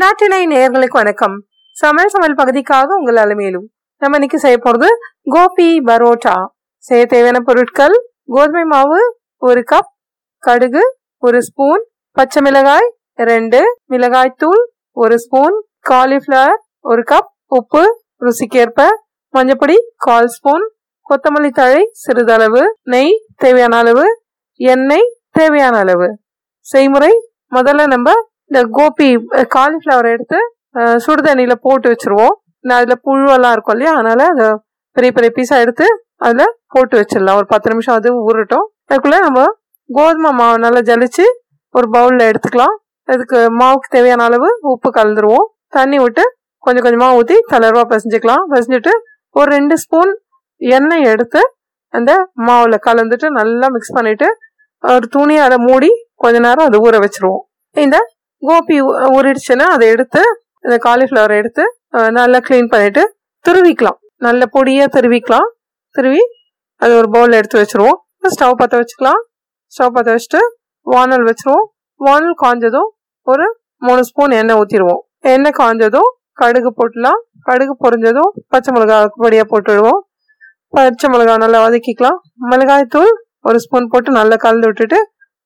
நாட்டினை நேயர்களுக்கு வணக்கம். சமையல் சமையல் பகுதிக்காக உங்கள் அலைமையிலும் நம்ம இன்னைக்கு செய்ய போறது கோபி பரோட்டா. செய்ய தேவையான பொருட்கள் கோதுமை மாவு ஒரு கப் கடுகு ஒரு ஸ்பூன் பச்சை மிளகாய் ரெண்டு மிளகாய் தூள் ஒரு ஸ்பூன் காலிஃபிளவர் ஒரு கப் உப்பு ருசிக்கேற்ப மஞ்சப்பொடி கால் ஸ்பூன் கொத்தமல்லி தழை சிறிதளவு நெய் தேவையான அளவு எண்ணெய் தேவையான அளவு. செய்முறை முதல்ல நம்ம இந்த கோபி காலிஃப்ளவர் எடுத்து சுடு தண்ணியில் போட்டு வச்சுருவோம். அதில் புழுவெல்லாம் இருக்கும் இல்லையா? அதனால் அதை பெரிய பெரிய பீஸாக எடுத்து அதில் போட்டு வச்சிடலாம். ஒரு பத்து நிமிஷம் அது ஊறட்டும். அதுக்குள்ளே நம்ம கோதுமை மாவு நல்லா ஜலிச்சு ஒரு பவுலில் எடுத்துக்கலாம். அதுக்கு மாவுக்கு தேவையான அளவு உப்பு கலந்துருவோம். தண்ணி விட்டு கொஞ்சம் கொஞ்சமாக ஊற்றி தளர்வாக பிசைஞ்சுக்கலாம். பிசைஞ்சிட்டு ஒரு ரெண்டு ஸ்பூன் எண்ணெய் எடுத்து அந்த மாவில் கலந்துட்டு நல்லா மிக்ஸ் பண்ணிவிட்டு ஒரு துணியால மூடி கொஞ்ச நேரம் அதை ஊற வச்சிருவோம். இந்த கோபி ஊறிடுச்சுன்னா அதை எடுத்து இந்த காலிஃப்ளவரை எடுத்து நல்லா க்ளீன் பண்ணிட்டு துருவிக்கலாம். நல்ல பொடியாக துருவிக்கலாம். துருவி அது ஒரு பவுலில் எடுத்து வச்சுருவோம். ஸ்டவ் பற்ற வச்சுக்கலாம். ஸ்டவ் பற்ற வச்சுட்டு வானல் வச்சுருவோம். வானல் காஞ்சதும் ஒரு மூணு ஸ்பூன் எண்ணெய் ஊற்றிடுவோம் எண்ணெய் காஞ்சதும் கடுகு போட்டுலாம். கடுகு பொரிஞ்சதும் பச்சை மிளகாய் பொடியாக போட்டுடுவோம் பச்சை மிளகாய் நல்லா வதக்கிக்கலாம். மிளகாய் தூள் ஒரு ஸ்பூன் போட்டு நல்லா கலந்து விட்டுட்டு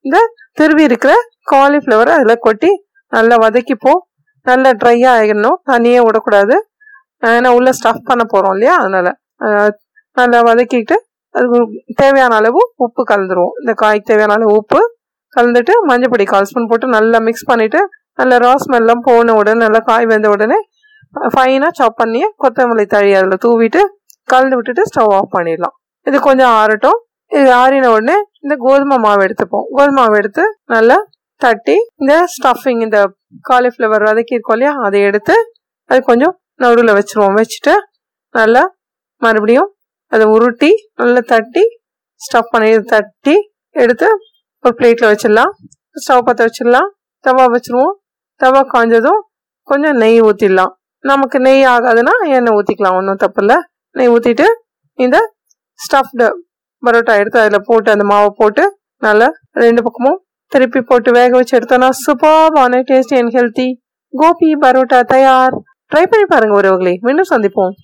இந்த திருவி இருக்கிற காலிஃப்ளவரை அதில் கொட்டி நல்லா வதக்கிப்போம் நல்லா ட்ரையாக ஆகிடணும் தண்ணியே விடக்கூடாது. ஏன்னா உள்ளே ஸ்டஃப் பண்ண போகிறோம் இல்லையா? அதனால். நல்லா வதக்கிட்டு அதுக்கு தேவையான அளவு உப்பு கலந்துருவோம். இந்த காய்க்கு தேவையான அளவு உப்பு கலந்துட்டு மஞ்சப்பொடி கால் ஸ்பூன் போட்டு நல்லா மிக்ஸ் பண்ணிவிட்டு நல்லா ராஸ் மெல்லாம் போன உடனே நல்லா காய் வெந்த உடனே ஃபைனாக சாப் பண்ணி கொத்தமல்லி தழி அதில் தூவிட்டு கலந்து விட்டுட்டு ஸ்டவ் ஆஃப் பண்ணிடலாம். இது கொஞ்சம் ஆறட்டும். இது ஆறின உடனே இந்த கோதுமை மாவு எடுத்துப்போம். கோதுமை மாவு எடுத்து நல்லா தட்டி இந்த ஸ்டஃபிங் இந்த காலிஃப்ளவர் வதக்கி இருக்கோம் இல்லையா அதை எடுத்து அது கொஞ்சம் நடுவில் வச்சுருவோம். வச்சுட்டு நல்லா மறுபடியும் அதை உருட்டி நல்லா தட்டி ஸ்டஃப் பண்ணி தட்டி எடுத்து ஒரு பிளேட்டில் வச்சிடலாம். ஸ்டவ் பற்ற வச்சிடலாம். தவா வச்சிருவோம். தவா காஞ்சதும் கொஞ்சம் நெய் ஊற்றிடலாம் நமக்கு நெய் ஆகாதுன்னா எண்ணெய் ஊற்றிக்கலாம் ஒன்றும் தப்பு இல்லை. நெய் ஊற்றிட்டு இந்த ஸ்டஃப்டு பரோட்டா எடுத்து அதில் போட்டு அந்த மாவை போட்டு நல்லா ரெண்டு பக்கமும் திருப்பி போட்டு வேக வச்சு எடுத்தோம்னா சூப்பர்பான tasty and healthy gobi paratha தயார். ட்ரை பண்ணி பாருங்க ஒருவர்களே மீண்டும் சந்திப்போம்.